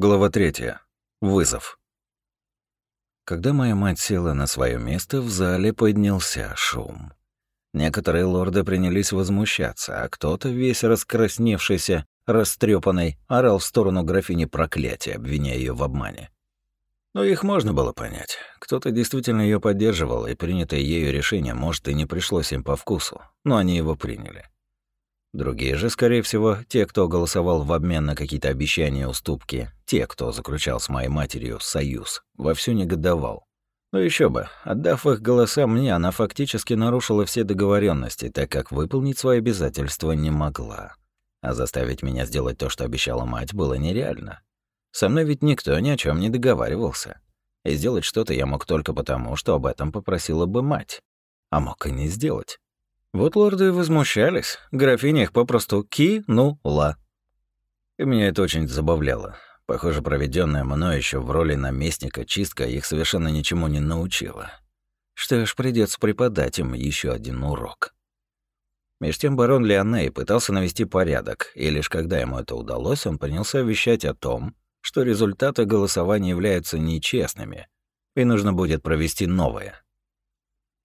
Глава третья. Вызов. Когда моя мать села на свое место, в зале поднялся шум. Некоторые лорды принялись возмущаться, а кто-то, весь раскрасневшийся, растрепанный, орал в сторону графини проклятия, обвиняя ее в обмане. Но их можно было понять. Кто-то действительно ее поддерживал, и принятое ею решение, может, и не пришлось им по вкусу, но они его приняли. Другие же, скорее всего, те, кто голосовал в обмен на какие-то обещания и уступки, те, кто заключал с моей матерью союз, вовсю негодовал. Ну еще бы, отдав их голоса мне, она фактически нарушила все договоренности, так как выполнить свои обязательства не могла. А заставить меня сделать то, что обещала мать, было нереально. Со мной ведь никто ни о чем не договаривался. И сделать что-то я мог только потому, что об этом попросила бы мать. А мог и не сделать. Вот лорды возмущались, графиня их попросту кинула. И меня это очень забавляло. Похоже, проведенная мной еще в роли наместника чистка их совершенно ничему не научила. Что ж, придется преподать им еще один урок. Меж тем барон Леоней пытался навести порядок, и лишь когда ему это удалось, он принялся вещать о том, что результаты голосования являются нечестными, и нужно будет провести новое.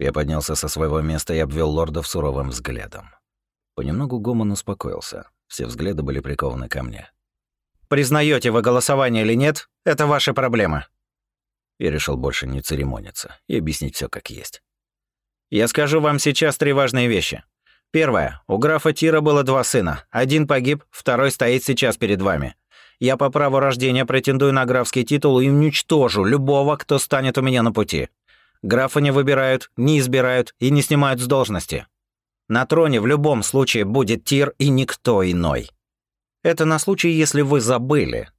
Я поднялся со своего места и обвел лордов суровым взглядом. Понемногу Гомон успокоился. Все взгляды были прикованы ко мне. Признаете вы голосование или нет, это ваша проблема. Я решил больше не церемониться и объяснить все как есть. Я скажу вам сейчас три важные вещи. Первое. У графа Тира было два сына. Один погиб, второй стоит сейчас перед вами. Я по праву рождения претендую на графский титул и уничтожу любого, кто станет у меня на пути. Графа не выбирают, не избирают и не снимают с должности. На троне в любом случае будет Тир и никто иной. Это на случай, если вы забыли.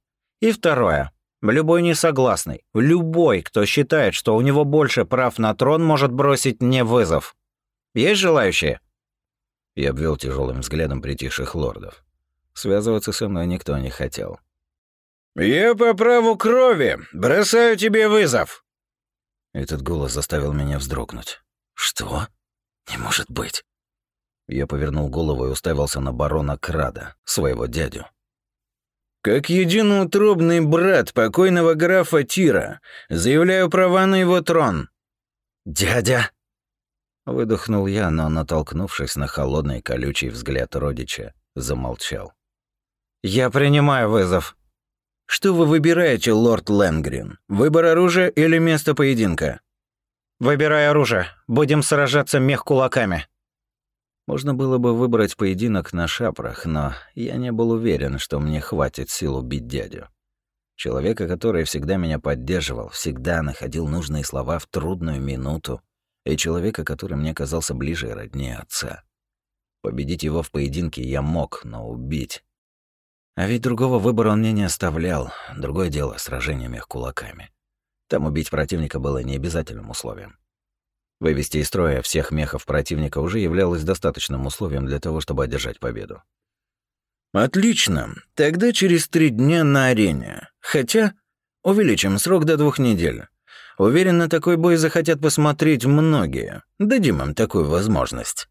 И второе. Любой несогласный, любой, кто считает, что у него больше прав на трон, может бросить мне вызов. Есть желающие?» Я обвел тяжелым взглядом притихших лордов. Связываться со мной никто не хотел. «Я по праву крови бросаю тебе вызов!» Этот голос заставил меня вздрогнуть. «Что? Не может быть!» Я повернул голову и уставился на барона Крада, своего дядю. «Как единоутробный брат покойного графа Тира, заявляю права на его трон». «Дядя!» Выдохнул я, но, натолкнувшись на холодный колючий взгляд родича, замолчал. «Я принимаю вызов», что вы выбираете, лорд Лэнгрин? Выбор оружия или место поединка? Выбирай оружие. Будем сражаться мех кулаками. Можно было бы выбрать поединок на шапрах, но я не был уверен, что мне хватит сил убить дядю. Человека, который всегда меня поддерживал, всегда находил нужные слова в трудную минуту, и человека, который мне казался ближе и роднее отца. Победить его в поединке я мог, но убить а ведь другого выбора он мне не оставлял. Другое дело — сражение мех кулаками. Там убить противника было необязательным условием. Вывести из строя всех мехов противника уже являлось достаточным условием для того, чтобы одержать победу. «Отлично. Тогда через три дня на арене. Хотя увеличим срок до двух недель. Уверен, на такой бой захотят посмотреть многие. Дадим им такую возможность».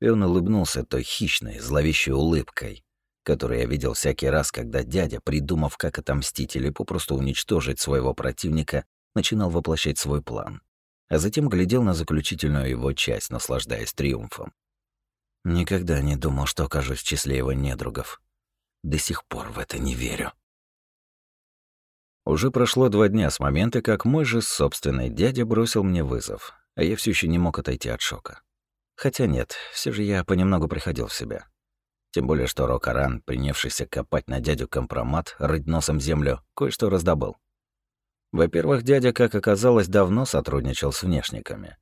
И он улыбнулся той хищной, зловещей улыбкой, который я видел всякий раз, когда дядя, придумав, как отомстить или попросту уничтожить своего противника, начинал воплощать свой план, а затем глядел на заключительную его часть, наслаждаясь триумфом. Никогда не думал, что окажусь в числе его недругов. До сих пор в это не верю. Уже прошло два дня с момента, как мой же собственный дядя бросил мне вызов, а я все еще не мог отойти от шока. Хотя нет, все же я понемногу приходил в себя. Тем более, что Рокаран, принявшийся копать на дядю компромат, рыть носом землю, кое-что раздобыл. Во-первых, дядя, как оказалось, давно сотрудничал с внешниками.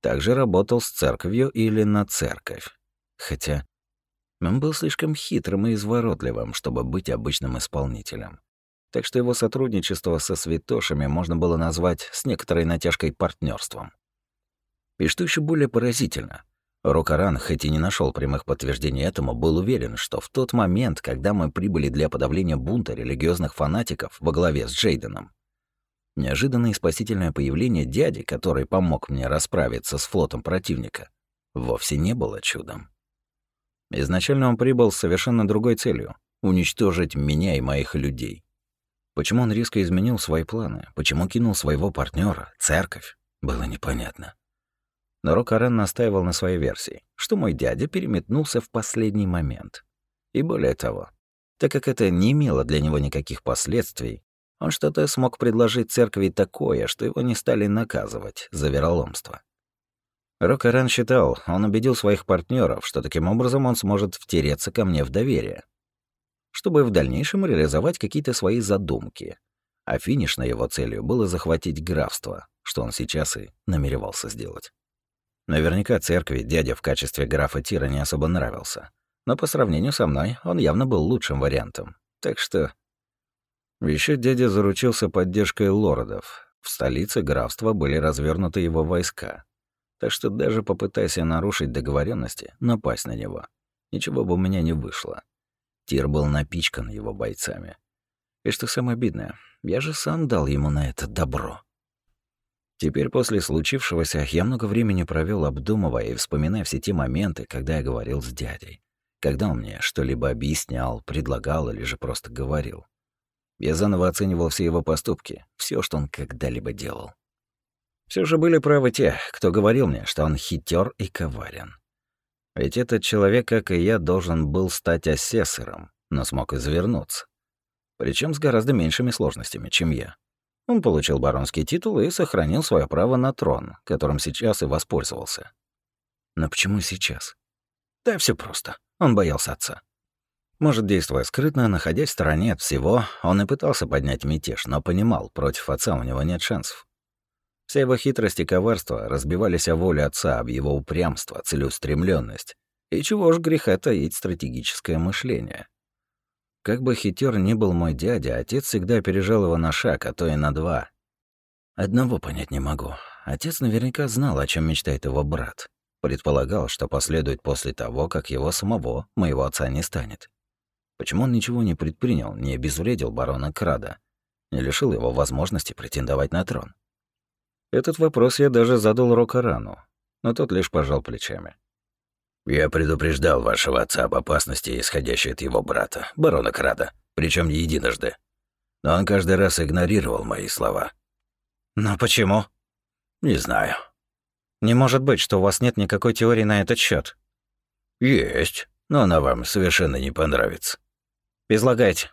Также работал с церковью или на церковь. Хотя он был слишком хитрым и изворотливым, чтобы быть обычным исполнителем. Так что его сотрудничество со святошами можно было назвать с некоторой натяжкой партнерством. И что еще более поразительно, Рокаран, хоть и не нашел прямых подтверждений этому, был уверен, что в тот момент, когда мы прибыли для подавления бунта религиозных фанатиков во главе с Джейденом, неожиданное спасительное появление дяди, который помог мне расправиться с флотом противника, вовсе не было чудом. Изначально он прибыл с совершенно другой целью — уничтожить меня и моих людей. Почему он резко изменил свои планы? Почему кинул своего партнера, церковь? Было непонятно. Но Рокарен настаивал на своей версии, что мой дядя переметнулся в последний момент. И более того, так как это не имело для него никаких последствий, он что-то смог предложить церкви такое, что его не стали наказывать за вероломство. Рокарен считал, он убедил своих партнеров, что таким образом он сможет втереться ко мне в доверие, чтобы в дальнейшем реализовать какие-то свои задумки. А финишной его целью было захватить графство, что он сейчас и намеревался сделать. Наверняка церкви дядя в качестве графа Тира не особо нравился. Но по сравнению со мной он явно был лучшим вариантом. Так что... Еще дядя заручился поддержкой лордов. В столице графства были развернуты его войска. Так что даже попытайся нарушить договоренности, напасть на него, ничего бы у меня не вышло. Тир был напичкан его бойцами. И что самое обидное, я же сам дал ему на это добро. Теперь после случившегося я много времени провел обдумывая и вспоминая все те моменты, когда я говорил с дядей. Когда он мне что-либо объяснял, предлагал или же просто говорил. Я заново оценивал все его поступки, все, что он когда-либо делал. Все же были правы те, кто говорил мне, что он хитер и коварен. Ведь этот человек, как и я, должен был стать асессором, но смог извернуться. Причем с гораздо меньшими сложностями, чем я. Он получил баронский титул и сохранил свое право на трон, которым сейчас и воспользовался. Но почему сейчас? Да все просто. Он боялся отца. Может, действуя скрытно, находясь в стороне от всего, он и пытался поднять мятеж, но понимал, против отца у него нет шансов. Вся его хитрость и коварство разбивались о воле отца, об его упрямство, целеустремленность. И чего ж греха таить стратегическое мышление. Как бы хитер ни был мой дядя, отец всегда опережал его на шаг, а то и на два. Одного понять не могу. Отец наверняка знал, о чем мечтает его брат. Предполагал, что последует после того, как его самого, моего отца, не станет. Почему он ничего не предпринял, не обезвредил барона Крада, не лишил его возможности претендовать на трон? Этот вопрос я даже задал Рокарану, но тот лишь пожал плечами. Я предупреждал вашего отца об опасности, исходящей от его брата, барона Крада, причем не единожды. Но он каждый раз игнорировал мои слова. Но почему? Не знаю. Не может быть, что у вас нет никакой теории на этот счет. Есть, но она вам совершенно не понравится. Излагайте.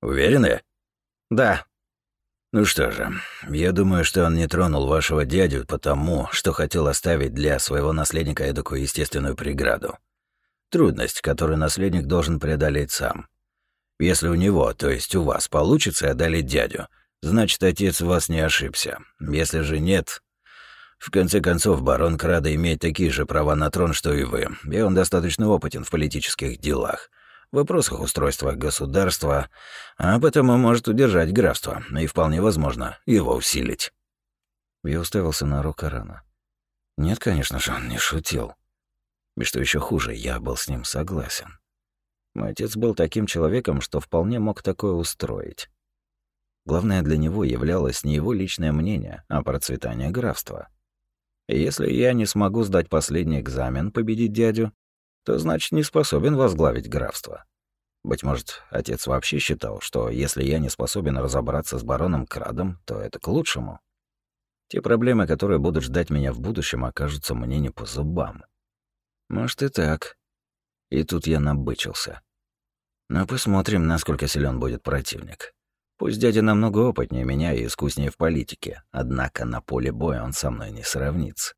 Уверены? Да. Ну что же, я думаю, что он не тронул вашего дядю потому, что хотел оставить для своего наследника эдакую естественную преграду. Трудность, которую наследник должен преодолеть сам. Если у него, то есть у вас, получится одолеть дядю, значит, отец вас не ошибся. Если же нет... В конце концов, барон Крада имеет такие же права на трон, что и вы, и он достаточно опытен в политических делах — вопросах устройства государства, а потому может удержать графство и, вполне возможно, его усилить. Я уставился на Рокарана. Нет, конечно же, он не шутил. И что еще хуже, я был с ним согласен. Мой отец был таким человеком, что вполне мог такое устроить. Главное для него являлось не его личное мнение, а процветание графства. И если я не смогу сдать последний экзамен, победить дядю, то значит не способен возглавить графство. Быть может, отец вообще считал, что если я не способен разобраться с бароном Крадом, то это к лучшему. Те проблемы, которые будут ждать меня в будущем, окажутся мне не по зубам. Может и так. И тут я набычился. Но посмотрим, насколько силен будет противник. Пусть дядя намного опытнее меня и искуснее в политике, однако на поле боя он со мной не сравнится.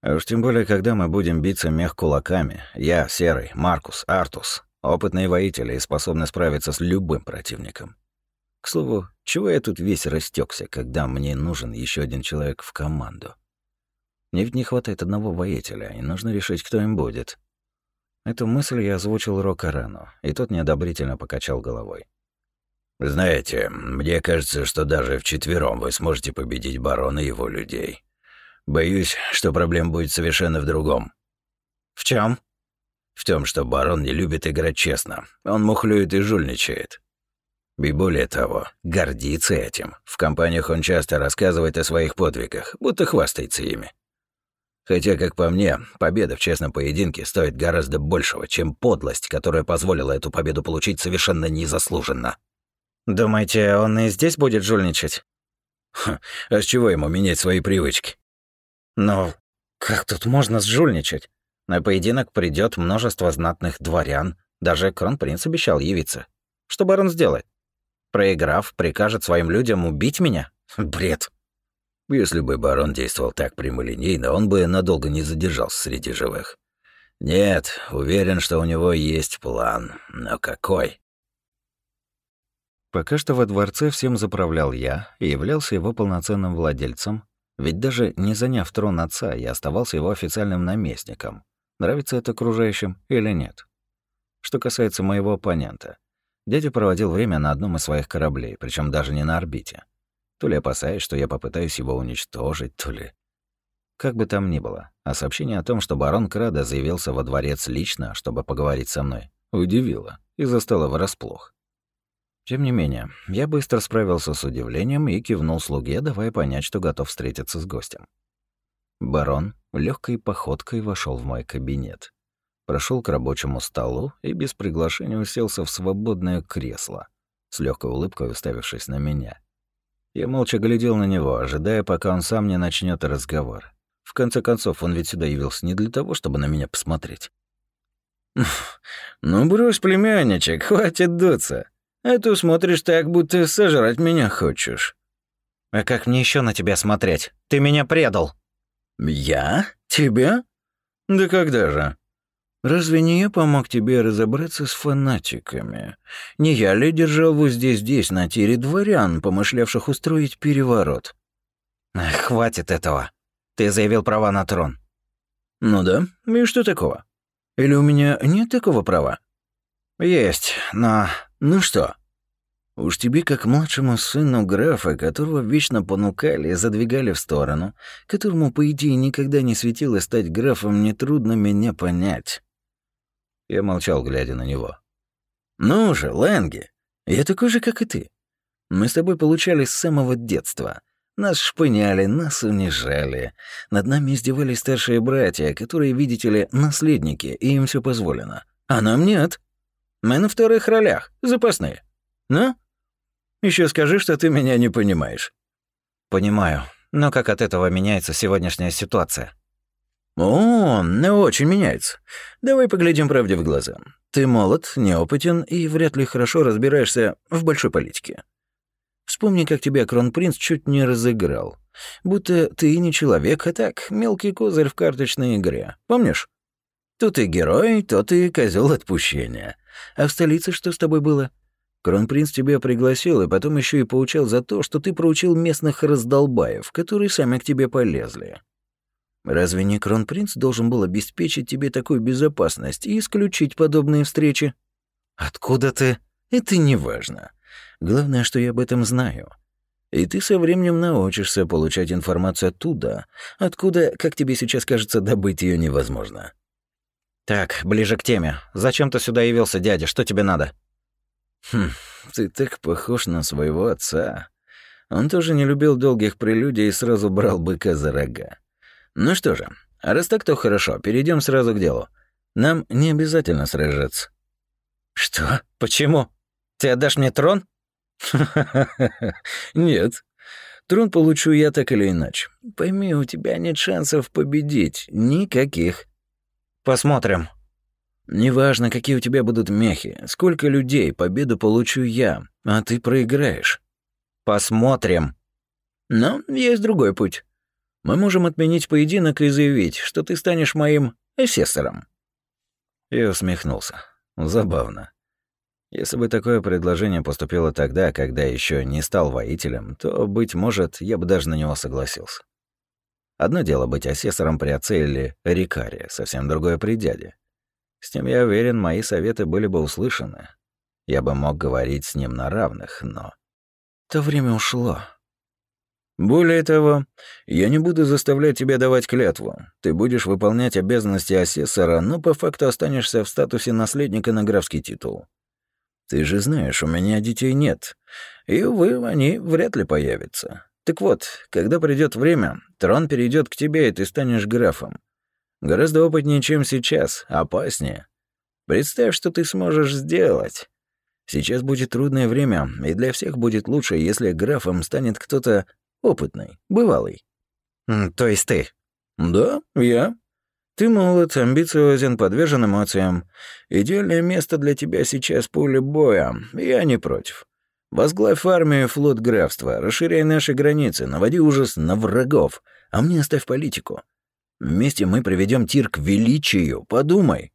А уж тем более, когда мы будем биться мех кулаками, я, Серый, Маркус, Артус, опытные воители и способны справиться с любым противником. К слову, чего я тут весь растекся, когда мне нужен еще один человек в команду? Мне ведь не хватает одного воителя, и нужно решить, кто им будет. Эту мысль я озвучил Рокарану, и тот неодобрительно покачал головой. «Знаете, мне кажется, что даже вчетвером вы сможете победить барона и его людей. Боюсь, что проблема будет совершенно в другом. В чем? В том, что барон не любит играть честно. Он мухлюет и жульничает. И более того, гордится этим. В компаниях он часто рассказывает о своих подвигах, будто хвастается ими. Хотя, как по мне, победа в честном поединке стоит гораздо большего, чем подлость, которая позволила эту победу получить совершенно незаслуженно. Думаете, он и здесь будет жульничать? Ха, а с чего ему менять свои привычки? Ну, как тут можно сжульничать? На поединок придет множество знатных дворян. Даже кронпринц обещал явиться. Что барон сделает? Проиграв, прикажет своим людям убить меня? Бред. Если бы барон действовал так прямолинейно, он бы надолго не задержался среди живых. Нет, уверен, что у него есть план. Но какой? Пока что во дворце всем заправлял я и являлся его полноценным владельцем, ведь даже не заняв трон отца, я оставался его официальным наместником. Нравится это окружающим или нет? Что касается моего оппонента, дядя проводил время на одном из своих кораблей, причем даже не на орбите. То ли опасаясь, что я попытаюсь его уничтожить, то ли... Как бы там ни было, а сообщение о том, что барон Крада заявился во дворец лично, чтобы поговорить со мной, удивило и застало врасплох. Тем не менее, я быстро справился с удивлением и кивнул слуге, давая понять, что готов встретиться с гостем. Барон легкой походкой вошел в мой кабинет, прошел к рабочему столу и без приглашения уселся в свободное кресло, с легкой улыбкой уставившись на меня. Я молча глядел на него, ожидая, пока он сам не начнет разговор. В конце концов, он ведь сюда явился не для того, чтобы на меня посмотреть. «Ну, брось, племянничек, хватит дуться. А ты смотришь так, будто сожрать меня хочешь». «А как мне еще на тебя смотреть? Ты меня предал». «Я? Тебя? Да когда же? Разве не я помог тебе разобраться с фанатиками? Не я ли держал вы здесь-здесь на тире дворян, помышлявших устроить переворот? Хватит этого. Ты заявил права на трон. Ну да, и что такого? Или у меня нет такого права? Есть, но... Ну что? Уж тебе, как младшему сыну графа, которого вечно понукали и задвигали в сторону, которому, по идее, никогда не светило стать графом, нетрудно меня понять. Я молчал, глядя на него. «Ну же, Лэнги, я такой же, как и ты. Мы с тобой получали с самого детства. Нас шпыняли, нас унижали. Над нами издевались старшие братья, которые, видите ли, наследники, и им все позволено. А нам нет. Мы на вторых ролях, запасные. Ну? Еще скажи, что ты меня не понимаешь». «Понимаю. Но как от этого меняется сегодняшняя ситуация?» «О, ну очень меняется. Давай поглядим правде в глаза. Ты молод, неопытен и вряд ли хорошо разбираешься в большой политике. Вспомни, как тебя кронпринц чуть не разыграл. Будто ты не человек, а так, мелкий козырь в карточной игре. Помнишь? Тут и герой, тот и козел отпущения. А в столице что с тобой было? Кронпринц тебя пригласил и потом еще и поучал за то, что ты проучил местных раздолбаев, которые сами к тебе полезли. Разве не кронпринц должен был обеспечить тебе такую безопасность и исключить подобные встречи? Откуда ты? Это не важно. Главное, что я об этом знаю. И ты со временем научишься получать информацию оттуда, откуда, как тебе сейчас кажется, добыть ее невозможно. Так, ближе к теме. Зачем ты сюда явился, дядя? Что тебе надо? Хм, ты так похож на своего отца. Он тоже не любил долгих прелюдий и сразу брал быка за рога. Ну что же, раз так, то хорошо, перейдем сразу к делу. Нам не обязательно сражаться. Что? Почему? Ты отдашь мне трон? Нет. Трон получу я так или иначе. Пойми, у тебя нет шансов победить. Никаких. Посмотрим. Неважно, какие у тебя будут мехи, сколько людей, победу получу я, а ты проиграешь. Посмотрим. Но есть другой путь. Мы можем отменить поединок и заявить, что ты станешь моим эсессором». Я усмехнулся. Забавно. Если бы такое предложение поступило тогда, когда еще не стал воителем, то, быть может, я бы даже на него согласился. Одно дело быть асессором при отце или рикаре, совсем другое при дяде. С тем, я уверен, мои советы были бы услышаны. Я бы мог говорить с ним на равных, но... То время ушло. Более того, я не буду заставлять тебя давать клятву. Ты будешь выполнять обязанности асессора, но по факту останешься в статусе наследника на графский титул. Ты же знаешь, у меня детей нет. И, увы, они вряд ли появятся. Так вот, когда придет время, трон перейдет к тебе, и ты станешь графом. Гораздо опытнее, чем сейчас, опаснее. Представь, что ты сможешь сделать. Сейчас будет трудное время, и для всех будет лучше, если графом станет кто-то опытный, бывалый. То есть ты? Да, я. Ты молод, амбициозен, подвержен эмоциям. Идеальное место для тебя сейчас поле боя. Я не против. Возглавь армию и флот графства, расширяй наши границы, наводи ужас на врагов, а мне оставь политику. Вместе мы приведем тир к величию, подумай.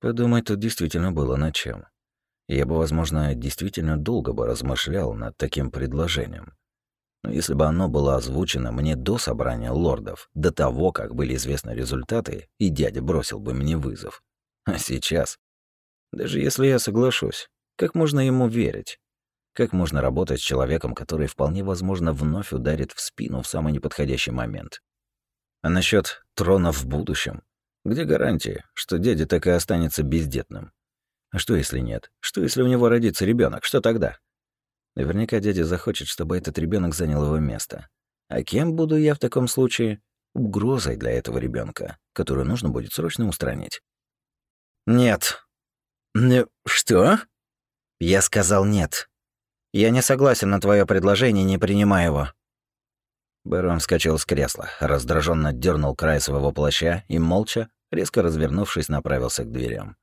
Подумать тут действительно было над чем. Я бы, возможно, действительно долго бы размышлял над таким предложением. Но если бы оно было озвучено мне до собрания лордов, до того, как были известны результаты, и дядя бросил бы мне вызов. А сейчас, даже если я соглашусь, как можно ему верить? Как можно работать с человеком, который вполне возможно вновь ударит в спину в самый неподходящий момент? А насчет трона в будущем? Где гарантия, что дядя так и останется бездетным? А что если нет? Что если у него родится ребенок? Что тогда? Наверняка дядя захочет, чтобы этот ребенок занял его место. А кем буду я в таком случае? Угрозой для этого ребенка, которую нужно будет срочно устранить. Нет. Ну, что? Я сказал нет. Я не согласен на твое предложение, не принимаю его. Бэрон вскочил с кресла, раздраженно дернул край своего плаща и, молча, резко развернувшись, направился к дверям.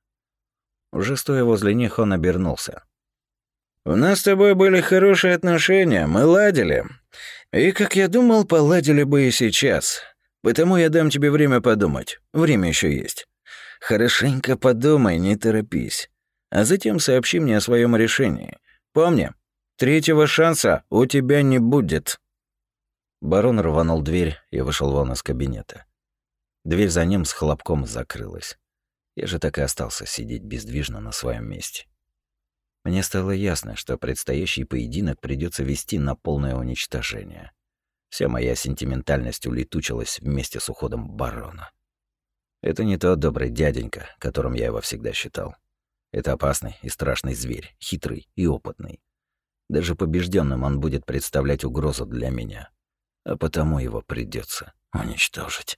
Уже стоя возле них, он обернулся. «У нас с тобой были хорошие отношения, мы ладили. И, как я думал, поладили бы и сейчас. Потому я дам тебе время подумать. Время еще есть. Хорошенько подумай, не торопись. А затем сообщи мне о своем решении. Помни, третьего шанса у тебя не будет». Барон рванул дверь и вышел вон из кабинета. Дверь за ним с хлопком закрылась. Я же так и остался сидеть бездвижно на своем месте. Мне стало ясно, что предстоящий поединок придется вести на полное уничтожение. Вся моя сентиментальность улетучилась вместе с уходом барона. Это не тот добрый дяденька, которым я его всегда считал. Это опасный и страшный зверь, хитрый и опытный. Даже побежденным он будет представлять угрозу для меня а потому его придется уничтожить.